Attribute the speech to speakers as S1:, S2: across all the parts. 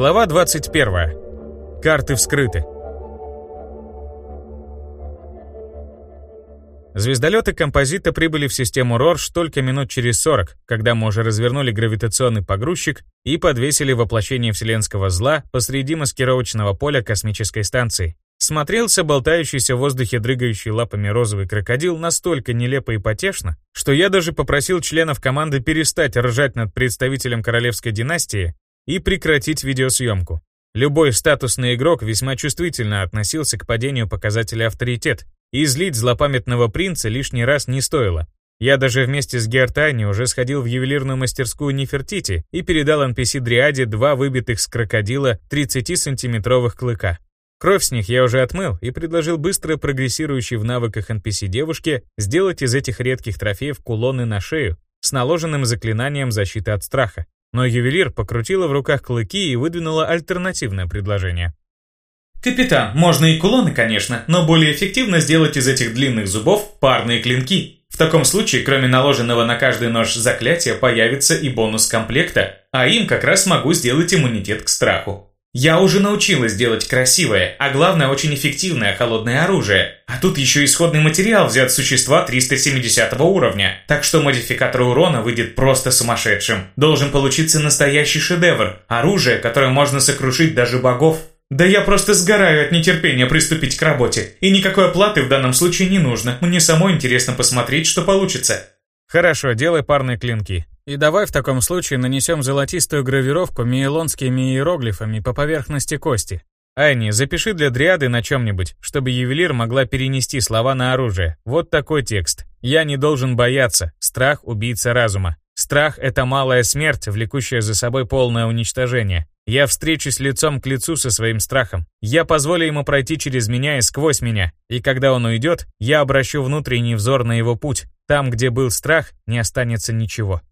S1: Глава 21. Карты вскрыты. Звездолеты композита прибыли в систему Рорш только минут через 40, когда мы уже развернули гравитационный погрузчик и подвесили воплощение вселенского зла посреди маскировочного поля космической станции. Смотрелся болтающийся в воздухе дрыгающий лапами розовый крокодил настолько нелепо и потешно, что я даже попросил членов команды перестать ржать над представителем королевской династии и прекратить видеосъемку. Любой статусный игрок весьма чувствительно относился к падению показателя авторитет, и злить злопамятного принца лишний раз не стоило. Я даже вместе с Гертани уже сходил в ювелирную мастерскую Нефертити и передал NPC Дриаде два выбитых с крокодила 30-сантиметровых клыка. Кровь с них я уже отмыл и предложил быстро прогрессирующей в навыках NPC девушке сделать из этих редких трофеев кулоны на шею с наложенным заклинанием защиты от страха. Но ювелир покрутила в руках клыки и выдвинула альтернативное предложение.
S2: «Капитан, можно и кулоны, конечно, но более эффективно сделать из этих длинных зубов парные клинки. В таком случае, кроме наложенного на каждый нож заклятия, появится и бонус комплекта, а им как раз могу сделать иммунитет к страху. Я уже научилась делать красивое, а главное очень эффективное холодное оружие. А тут еще исходный материал взят с существа 370 уровня. Так что модификатор урона выйдет просто сумасшедшим. Должен получиться настоящий шедевр. Оружие, которое можно сокрушить даже богов. Да я просто сгораю от нетерпения приступить к работе. И никакой оплаты в данном случае не нужно. Мне самой интересно посмотреть, что получится.
S1: Хорошо, делай парные клинки. И давай в таком случае нанесем золотистую гравировку мейлонскими иероглифами по поверхности кости. Айни, запиши для дриады на чем-нибудь, чтобы ювелир могла перенести слова на оружие. Вот такой текст. Я не должен бояться. Страх – убийца разума. Страх – это малая смерть, влекущая за собой полное уничтожение. Я встречусь лицом к лицу со своим страхом. Я позволю ему пройти через меня и сквозь меня. И когда он уйдет, я обращу внутренний взор на его путь. Там, где был страх, не останется ничего.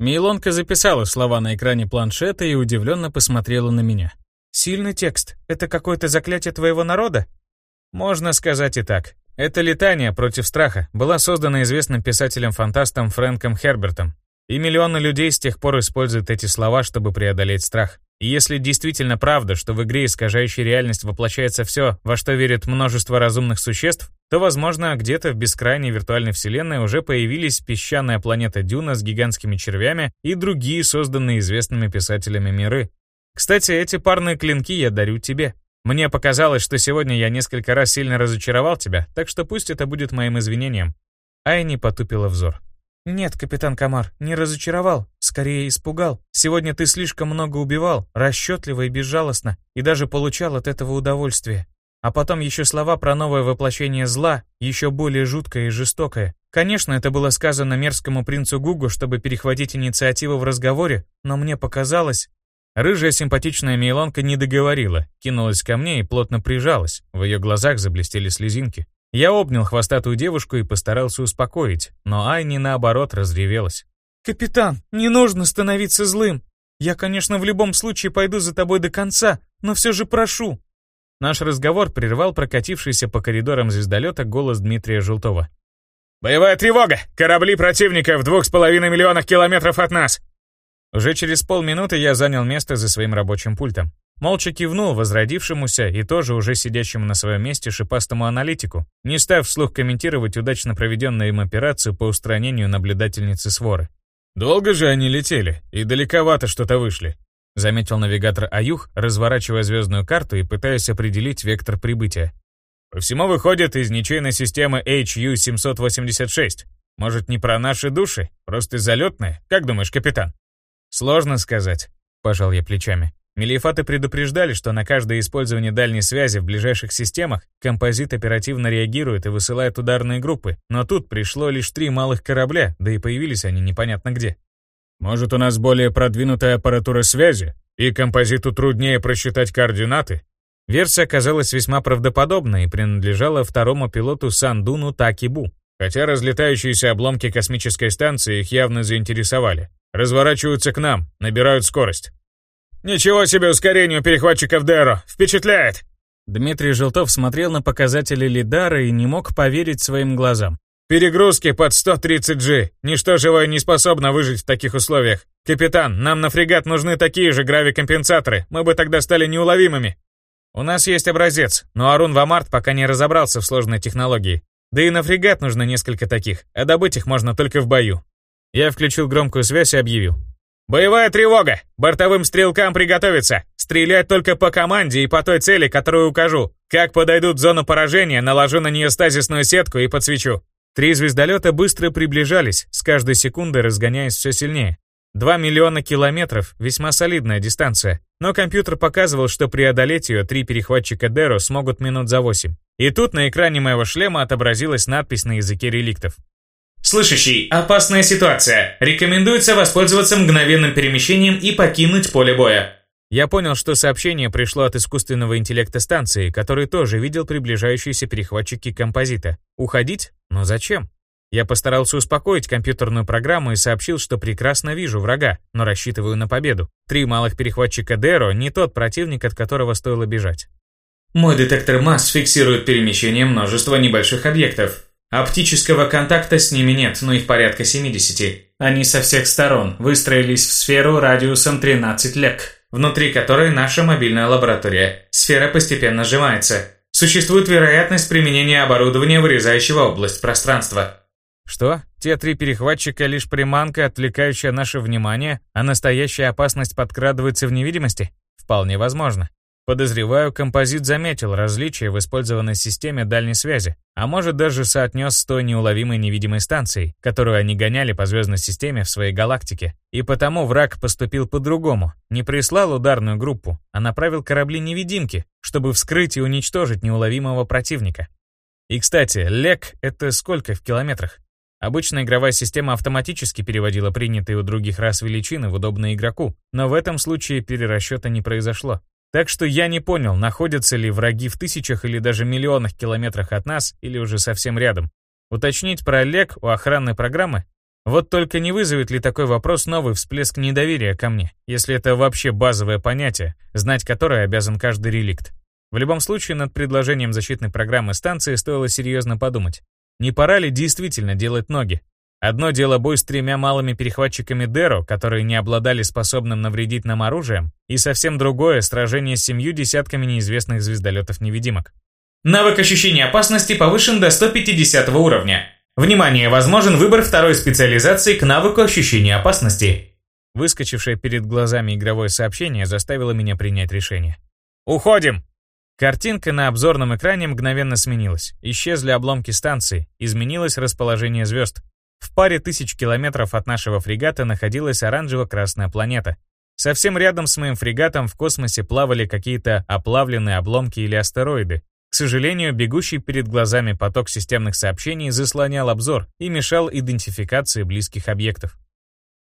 S1: Мейлонка записала слова на экране планшета и удивленно посмотрела на меня. «Сильный текст. Это какое-то заклятие твоего народа?» Можно сказать и так. Это летание против страха была создана известным писателем-фантастом Фрэнком Хербертом. И миллионы людей с тех пор используют эти слова, чтобы преодолеть страх. И если действительно правда, что в игре, искажающей реальность, воплощается все, во что верит множество разумных существ, то, возможно, где-то в бескрайней виртуальной вселенной уже появились песчаная планета Дюна с гигантскими червями и другие созданные известными писателями миры. Кстати, эти парные клинки я дарю тебе. Мне показалось, что сегодня я несколько раз сильно разочаровал тебя, так что пусть это будет моим извинением. Айни потупила взор. «Нет, капитан Камар, не разочаровал, скорее испугал. Сегодня ты слишком много убивал, расчетливо и безжалостно, и даже получал от этого удовольствие. А потом еще слова про новое воплощение зла, еще более жуткое и жестокое. Конечно, это было сказано мерзкому принцу Гугу, чтобы перехватить инициативу в разговоре, но мне показалось... Рыжая симпатичная Мейлонка не договорила, кинулась ко мне и плотно прижалась. В ее глазах заблестели слезинки. Я обнял хвостатую девушку и постарался успокоить, но Айни наоборот разревелась. «Капитан, не нужно становиться злым. Я, конечно, в любом случае пойду за тобой до конца, но все же прошу». Наш разговор прервал прокатившийся по коридорам звездолета голос Дмитрия Желтова.
S3: «Боевая тревога! Корабли противника в двух с половиной миллионах километров от нас!»
S1: Уже через полминуты я занял место за своим рабочим пультом. Молча кивнул возродившемуся и тоже уже сидящему на своем месте шипастому аналитику, не став вслух комментировать удачно проведенную им операцию по устранению наблюдательницы своры.
S3: «Долго же они летели, и далековато что-то вышли», заметил навигатор Аюх, разворачивая звездную карту и пытаясь определить вектор прибытия. «По всему выходит из ничейной системы HU-786. Может, не про наши души, просто залетные? Как думаешь, капитан?»
S1: «Сложно сказать», — пожал я плечами. Мелиефаты предупреждали, что на каждое использование дальней связи в ближайших системах композит оперативно реагирует и высылает ударные группы, но тут пришло лишь три малых корабля, да и появились они непонятно где.
S3: «Может, у нас более продвинутая аппаратура связи, и композиту труднее просчитать координаты?»
S1: Версия оказалась весьма правдоподобной и принадлежала второму пилоту Сандуну Такибу,
S3: хотя разлетающиеся обломки космической станции их явно заинтересовали. Разворачиваются к нам, набирают скорость. «Ничего себе ускорению перехватчиков Деро! Впечатляет!»
S1: Дмитрий Желтов смотрел на показатели Лидара и не мог поверить своим глазам. Перегрузки под 130G. Ничто живое не способно выжить в таких условиях. Капитан, нам на фрегат нужны такие же гравикомпенсаторы. Мы бы тогда стали неуловимыми. У нас есть образец, но Арун Вамарт пока не разобрался в сложной технологии. Да и на фрегат нужно несколько таких, а добыть их можно только в бою. Я включил громкую связь и объявил. «Боевая тревога! Бортовым стрелкам приготовиться! Стрелять только по команде и по той цели, которую укажу. Как подойдут в зону поражения, наложу на нее стазисную сетку и подсвечу». Три звездолета быстро приближались, с каждой секундой разгоняясь все сильнее. Два миллиона километров — весьма солидная дистанция, но компьютер показывал, что преодолеть ее три перехватчика Деро смогут минут за восемь. И тут на экране моего шлема отобразилась надпись на языке реликтов.
S2: Слышащий, опасная ситуация. Рекомендуется воспользоваться мгновенным перемещением и покинуть поле боя.
S1: Я понял, что сообщение пришло от искусственного интеллекта станции, который тоже видел приближающиеся перехватчики композита. Уходить? Но зачем? Я постарался успокоить компьютерную программу и сообщил, что прекрасно вижу врага, но рассчитываю на победу. Три малых перехватчика Деро не тот противник, от которого стоило бежать.
S2: Мой детектор масс фиксирует перемещение множества небольших объектов. Оптического контакта с ними нет, но их порядка 70. Они со всех сторон выстроились в сферу радиусом 13 лек, внутри которой наша мобильная лаборатория. Сфера постепенно сжимается. Существует вероятность применения оборудования, вырезающего область пространства.
S1: Что? Те три перехватчика лишь приманка, отвлекающая наше внимание, а настоящая опасность подкрадывается в невидимости? Вполне возможно. Подозреваю, композит заметил различия в использованной системе дальней связи, а может даже соотнес с той неуловимой невидимой станцией, которую они гоняли по звездной системе в своей галактике. И потому враг поступил по-другому. Не прислал ударную группу, а направил корабли-невидимки, чтобы вскрыть и уничтожить неуловимого противника. И, кстати, лек — это сколько в километрах? Обычно игровая система автоматически переводила принятые у других рас величины в удобные игроку, но в этом случае перерасчета не произошло. Так что я не понял, находятся ли враги в тысячах или даже миллионах километрах от нас, или уже совсем рядом. Уточнить про Олег у охранной программы? Вот только не вызовет ли такой вопрос новый всплеск недоверия ко мне, если это вообще базовое понятие, знать которое обязан каждый реликт. В любом случае, над предложением защитной программы станции стоило серьезно подумать. Не пора ли действительно делать ноги? Одно дело бой с тремя малыми перехватчиками Деро, которые не обладали способным навредить нам оружием, и совсем другое — сражение с семью десятками неизвестных звездолетов-невидимок.
S2: Навык ощущения опасности повышен до 150 уровня. Внимание, возможен выбор второй специализации к навыку ощущения опасности.
S1: Выскочившее перед глазами игровое сообщение заставило меня принять решение. «Уходим!» Картинка на обзорном экране мгновенно сменилась. Исчезли обломки станции, изменилось расположение звезд. В паре тысяч километров от нашего фрегата находилась оранжево-красная планета. Совсем рядом с моим фрегатом в космосе плавали какие-то оплавленные обломки или астероиды. К сожалению, бегущий перед глазами поток системных сообщений заслонял обзор и мешал идентификации близких объектов.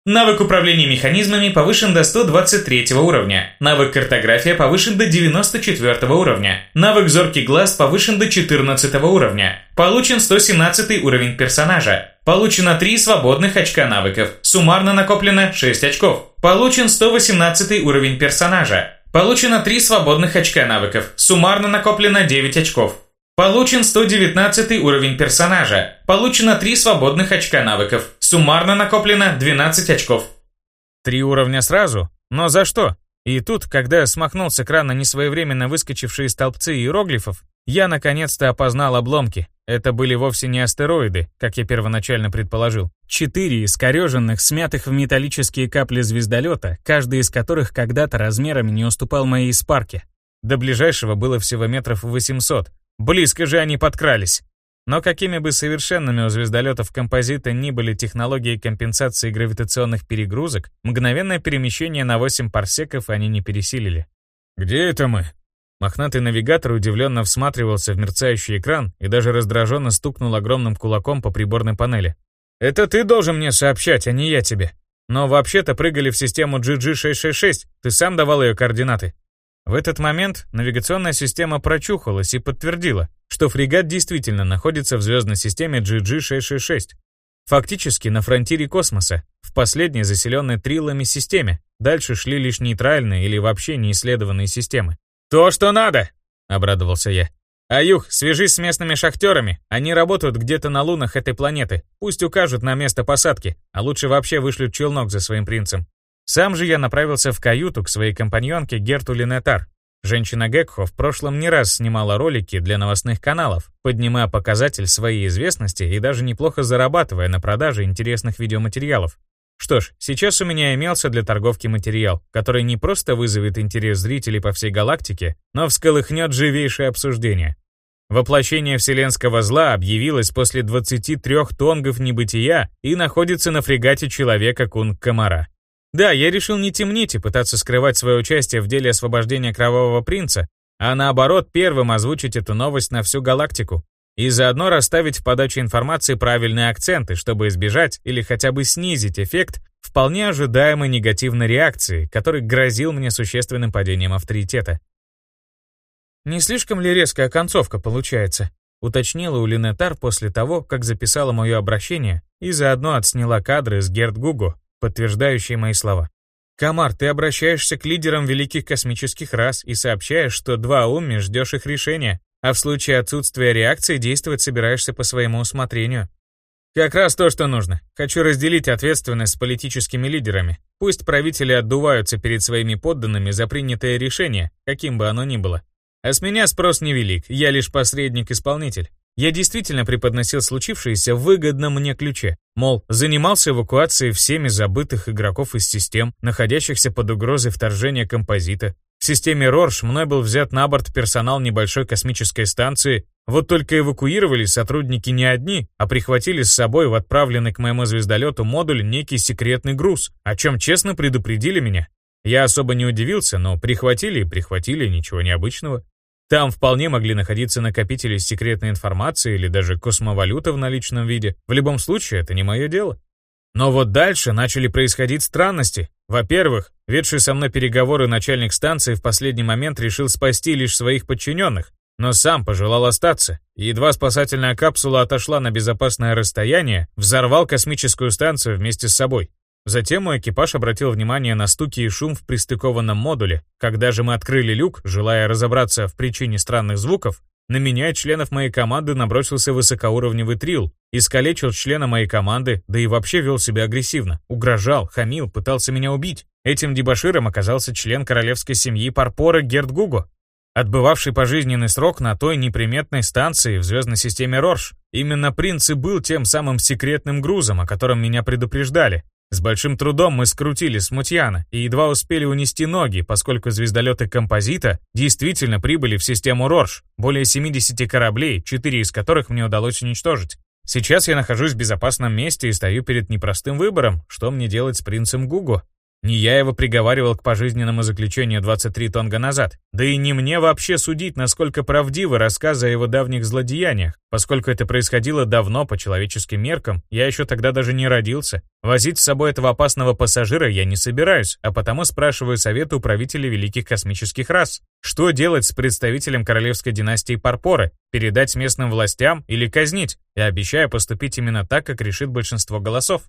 S2: Навык управления механизмами повышен до 123 уровня. Навык картография повышен до 94 уровня. Навык зоркий глаз повышен до 14 уровня. Получен 117 уровень персонажа. Получено 3 свободных очка навыков. Суммарно накоплено 6 очков. Получен 118 уровень персонажа. Получено 3 свободных очка навыков. Суммарно накоплено 9 очков. Получен 119 уровень персонажа. Получено 3 свободных очка навыков. Суммарно накоплено 12 очков.
S1: Три уровня сразу? Но за что? И тут, когда смахнул с экрана несвоевременно выскочившие столбцы иероглифов, я наконец-то опознал обломки. Это были вовсе не астероиды, как я первоначально предположил. Четыре искореженных, смятых в металлические капли звездолета, каждый из которых когда-то размерами не уступал моей спарке. До ближайшего было всего метров 800, Близко же они подкрались. Но какими бы совершенными у звездолетов композита ни были технологии компенсации гравитационных перегрузок, мгновенное перемещение на 8 парсеков они не пересилили. «Где это мы?» Мохнатый навигатор удивленно всматривался в мерцающий экран и даже раздраженно стукнул огромным кулаком по приборной панели. «Это ты должен мне сообщать, а не я тебе. Но вообще-то прыгали в систему GG666, ты сам давал ее координаты». В этот момент навигационная система прочухалась и подтвердила, что фрегат действительно находится в звездной системе GG-666. Фактически на фронтире космоса, в последней заселенной триллами системе. Дальше шли лишь нейтральные или вообще неисследованные системы. «То, что надо!» — обрадовался я. Аюх, свяжись с местными шахтерами. Они работают где-то на лунах этой планеты. Пусть укажут на место посадки, а лучше вообще вышлют челнок за своим принцем. Сам же я направился в каюту к своей компаньонке Герту Линетар. Женщина Гекхо в прошлом не раз снимала ролики для новостных каналов, поднимая показатель своей известности и даже неплохо зарабатывая на продаже интересных видеоматериалов. Что ж, сейчас у меня имелся для торговки материал, который не просто вызовет интерес зрителей по всей галактике, но всколыхнет живейшее обсуждение. Воплощение вселенского зла объявилось после 23 тонгов небытия и находится на фрегате человека Кунг-Комара. Да, я решил не темнить и пытаться скрывать свое участие в деле освобождения Кровавого Принца, а наоборот первым озвучить эту новость на всю галактику. И заодно расставить в подаче информации правильные акценты, чтобы избежать или хотя бы снизить эффект вполне ожидаемой негативной реакции, который грозил мне существенным падением авторитета. «Не слишком ли резкая концовка получается?» уточнила у Линетар после того, как записала мое обращение и заодно отсняла кадры с Герд Гуго, подтверждающие мои слова. «Камар, ты обращаешься к лидерам великих космических рас и сообщаешь, что два уми ждешь их решения, а в случае отсутствия реакции действовать собираешься по своему усмотрению. Как раз то, что нужно. Хочу разделить ответственность с политическими лидерами. Пусть правители отдуваются перед своими подданными за принятое решение, каким бы оно ни было. А с меня спрос невелик, я лишь посредник-исполнитель. Я действительно преподносил случившееся в мне ключе. Мол, занимался эвакуацией всеми забытых игроков из систем, находящихся под угрозой вторжения композита, в системе Рорш мной был взят на борт персонал небольшой космической станции, вот только эвакуировались сотрудники не одни, а прихватили с собой в отправленный к моему звездолету модуль некий секретный груз, о чем честно предупредили меня. Я особо не удивился, но прихватили и прихватили, ничего необычного. Там вполне могли находиться накопители секретной информации или даже космовалюта в наличном виде. В любом случае, это не мое дело. Но вот дальше начали происходить странности. Во-первых, ведший со мной переговоры начальник станции в последний момент решил спасти лишь своих подчиненных, но сам пожелал остаться. едва спасательная капсула отошла на безопасное расстояние, взорвал космическую станцию вместе с собой. Затем мой экипаж обратил внимание на стуки и шум в пристыкованном модуле. Когда же мы открыли люк, желая разобраться в причине странных звуков, на меня членов моей команды набросился высокоуровневый трил, искалечил члена моей команды, да и вообще вел себя агрессивно, угрожал, хамил, пытался меня убить. Этим дебоширом оказался член королевской семьи Парпора Герд Гуго, отбывавший пожизненный срок на той неприметной станции в звездной системе Рорш. Именно принц и был тем самым секретным грузом, о котором меня предупреждали. С большим трудом мы скрутили смутьяна и едва успели унести ноги, поскольку звездолеты композита действительно прибыли в систему Рорш, более 70 кораблей, 4 из которых мне удалось уничтожить. Сейчас я нахожусь в безопасном месте и стою перед непростым выбором, что мне делать с принцем Гуго. Не я его приговаривал к пожизненному заключению 23 тонга назад. Да и не мне вообще судить, насколько правдивы рассказы о его давних злодеяниях, поскольку это происходило давно по человеческим меркам, я еще тогда даже не родился. Возить с собой этого опасного пассажира я не собираюсь, а потому спрашиваю совета у правителей великих космических рас. Что делать с представителем королевской династии Парпоры? Передать местным властям или казнить? Я обещаю поступить именно так, как решит большинство голосов.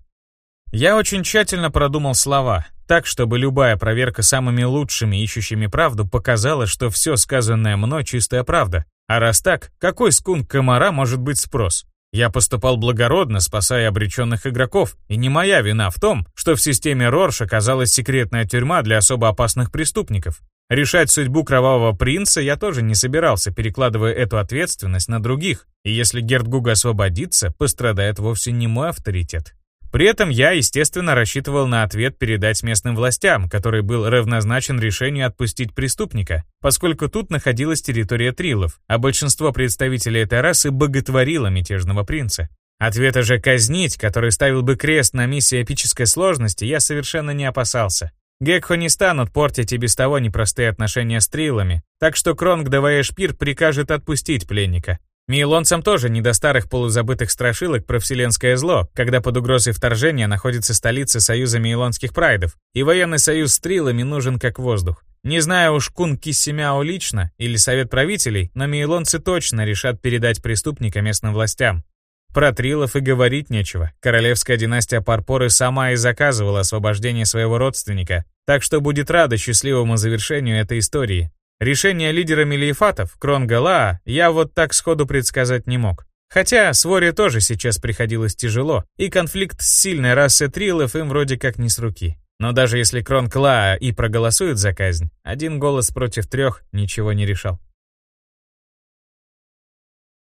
S1: Я очень тщательно продумал слова, так, чтобы любая проверка самыми лучшими ищущими правду показала, что все сказанное мной чистая правда. А раз так, какой скунг комара может быть спрос? Я поступал благородно, спасая обреченных игроков, и не моя вина в том, что в системе Рорш оказалась секретная тюрьма для особо опасных преступников. Решать судьбу Кровавого Принца я тоже не собирался, перекладывая эту ответственность на других, и если Герд Гуга освободится, пострадает вовсе не мой авторитет. При этом я, естественно, рассчитывал на ответ передать местным властям, который был равнозначен решению отпустить преступника, поскольку тут находилась территория трилов, а большинство представителей этой расы боготворило мятежного принца. Ответа же казнить, который ставил бы крест на миссии эпической сложности, я совершенно не опасался. Гекхо не станут портить и без того непростые отношения с трилами, так что Кронг давая Шпир прикажет отпустить пленника. Мейлонцам тоже не до старых полузабытых страшилок про вселенское зло, когда под угрозой вторжения находится столица Союза Мейлонских Прайдов, и военный союз с трилами нужен как воздух. Не знаю уж Кун Киссимяо лично или совет правителей, но мейлонцы точно решат передать преступника местным властям. Про трилов и говорить нечего. Королевская династия Парпоры сама и заказывала освобождение своего родственника, так что будет рада счастливому завершению этой истории. Решение лидера Мелиефатов, Кронгалаа, я вот так сходу предсказать не мог. Хотя Своре тоже сейчас приходилось тяжело, и конфликт с сильной расой Трилов им вроде как не с руки. Но даже если Крон Клаа и проголосует за казнь, один голос против трех ничего не решал.